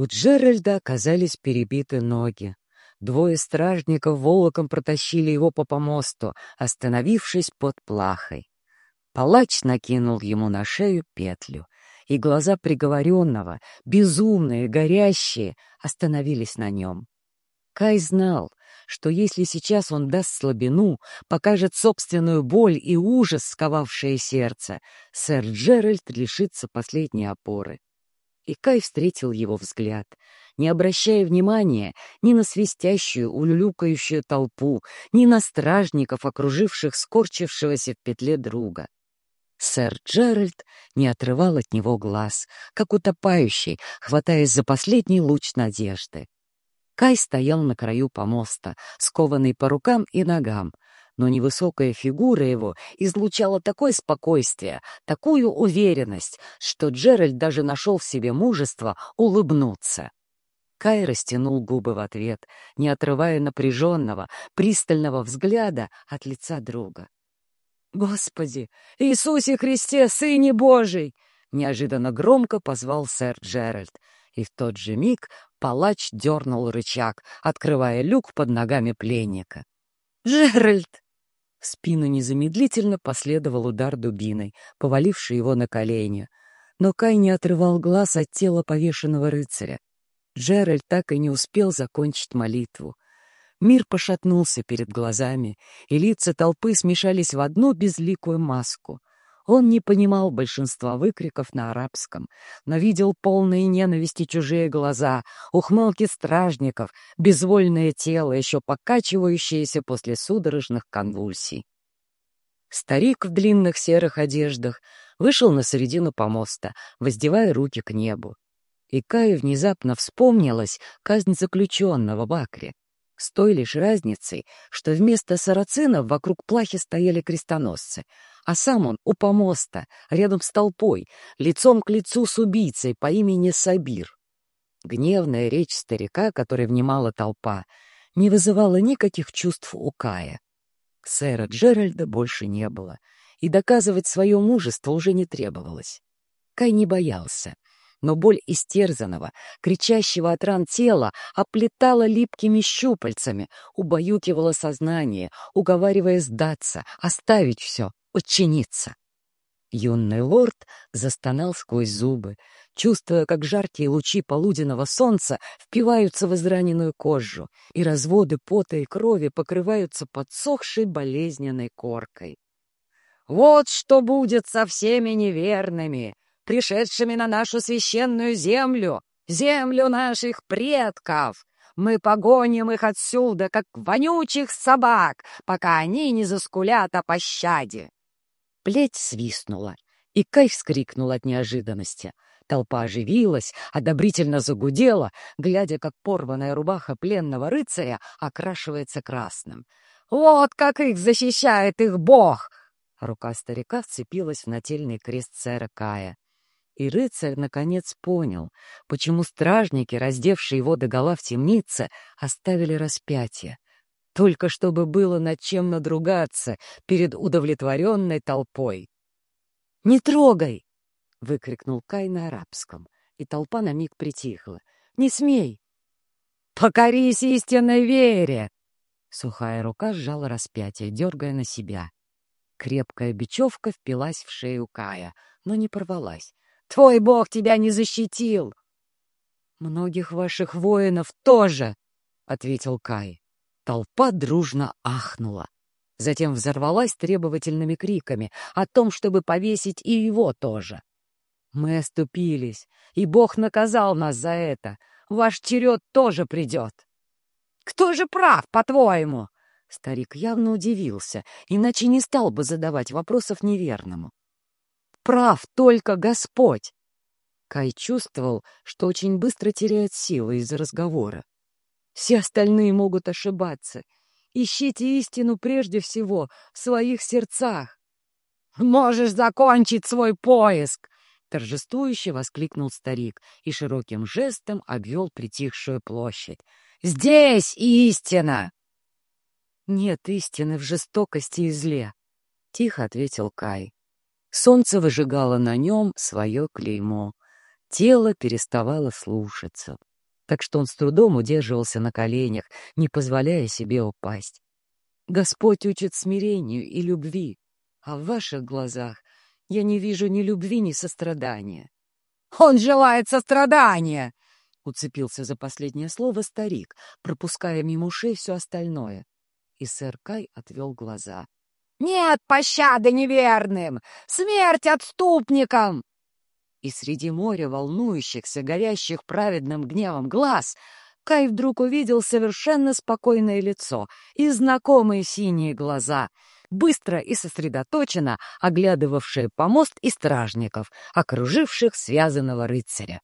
У Джеральда оказались перебиты ноги. Двое стражников волоком протащили его по помосту, остановившись под плахой. Палач накинул ему на шею петлю, и глаза приговоренного, безумные, горящие, остановились на нем. Кай знал, что если сейчас он даст слабину, покажет собственную боль и ужас, сковавшее сердце, сэр Джеральд лишится последней опоры. И Кай встретил его взгляд, не обращая внимания ни на свистящую, улюлюкающую толпу, ни на стражников, окруживших скорчившегося в петле друга. Сэр Джеральд не отрывал от него глаз, как утопающий, хватаясь за последний луч надежды. Кай стоял на краю помоста, скованный по рукам и ногам, но невысокая фигура его излучала такое спокойствие, такую уверенность, что Джеральд даже нашел в себе мужество улыбнуться. Кай растянул губы в ответ, не отрывая напряженного, пристального взгляда от лица друга. «Господи! Иисусе Христе, Сыне Божий!» Неожиданно громко позвал сэр Джеральд, и в тот же миг Палач дернул рычаг, открывая люк под ногами пленника. «Джеральд!» В спину незамедлительно последовал удар дубиной, поваливший его на колени. Но Кай не отрывал глаз от тела повешенного рыцаря. Джеральд так и не успел закончить молитву. Мир пошатнулся перед глазами, и лица толпы смешались в одну безликую маску — он не понимал большинства выкриков на арабском, но видел полные ненависти чужие глаза, ухмылки стражников, безвольное тело, еще покачивающееся после судорожных конвульсий. Старик в длинных серых одеждах вышел на середину помоста, воздевая руки к небу. И Каю внезапно вспомнилась казнь заключенного в Акре с той лишь разницей, что вместо сарацинов вокруг плахи стояли крестоносцы, а сам он у помоста, рядом с толпой, лицом к лицу с убийцей по имени Сабир. Гневная речь старика, которой внимала толпа, не вызывала никаких чувств у Кая. Сэра Джеральда больше не было, и доказывать свое мужество уже не требовалось. Кай не боялся — но боль истерзанного, кричащего от ран тела оплетала липкими щупальцами, убаюкивала сознание, уговаривая сдаться, оставить все, подчиниться. Юный лорд застонал сквозь зубы, чувствуя, как жаркие лучи полуденного солнца впиваются в израненную кожу, и разводы пота и крови покрываются подсохшей болезненной коркой. «Вот что будет со всеми неверными!» Пришедшими на нашу священную землю, землю наших предков. Мы погоним их отсюда, как вонючих собак, пока они не заскулят о пощаде. Плеть свистнула, и Кай вскрикнул от неожиданности. Толпа оживилась, одобрительно загудела, глядя, как порванная рубаха пленного рыцаря окрашивается красным. «Вот как их защищает их бог!» Рука старика вцепилась в нательный крест сэра Кая. И рыцарь наконец понял, почему стражники, раздевшие его догола в темнице, оставили распятие. Только чтобы было над чем надругаться перед удовлетворенной толпой. «Не трогай!» — выкрикнул Кай на арабском, и толпа на миг притихла. «Не смей!» «Покорись истинной вере!» Сухая рука сжала распятие, дергая на себя. Крепкая бечевка впилась в шею Кая, но не порвалась. Твой бог тебя не защитил!» «Многих ваших воинов тоже!» — ответил Кай. Толпа дружно ахнула. Затем взорвалась требовательными криками о том, чтобы повесить и его тоже. «Мы оступились, и Бог наказал нас за это. Ваш черед тоже придет!» «Кто же прав, по-твоему?» Старик явно удивился, иначе не стал бы задавать вопросов неверному прав только Господь. Кай чувствовал, что очень быстро теряет силы из-за разговора. Все остальные могут ошибаться. Ищите истину прежде всего в своих сердцах. «Можешь закончить свой поиск!» Торжествующе воскликнул старик и широким жестом обвел притихшую площадь. «Здесь истина!» «Нет истины в жестокости и зле», — тихо ответил Кай. Солнце выжигало на нем свое клеймо. Тело переставало слушаться. так что он с трудом удерживался на коленях, не позволяя себе упасть. Господь учит смирению и любви, а в ваших глазах я не вижу ни любви, ни сострадания. «Он желает сострадания!» — уцепился за последнее слово старик, пропуская мимо ушей все остальное. И сэр Кай отвел глаза. «Нет пощады неверным! Смерть отступникам!» И среди моря волнующихся, горящих праведным гневом глаз, Кай вдруг увидел совершенно спокойное лицо и знакомые синие глаза, быстро и сосредоточенно оглядывавшие помост и стражников, окруживших связанного рыцаря.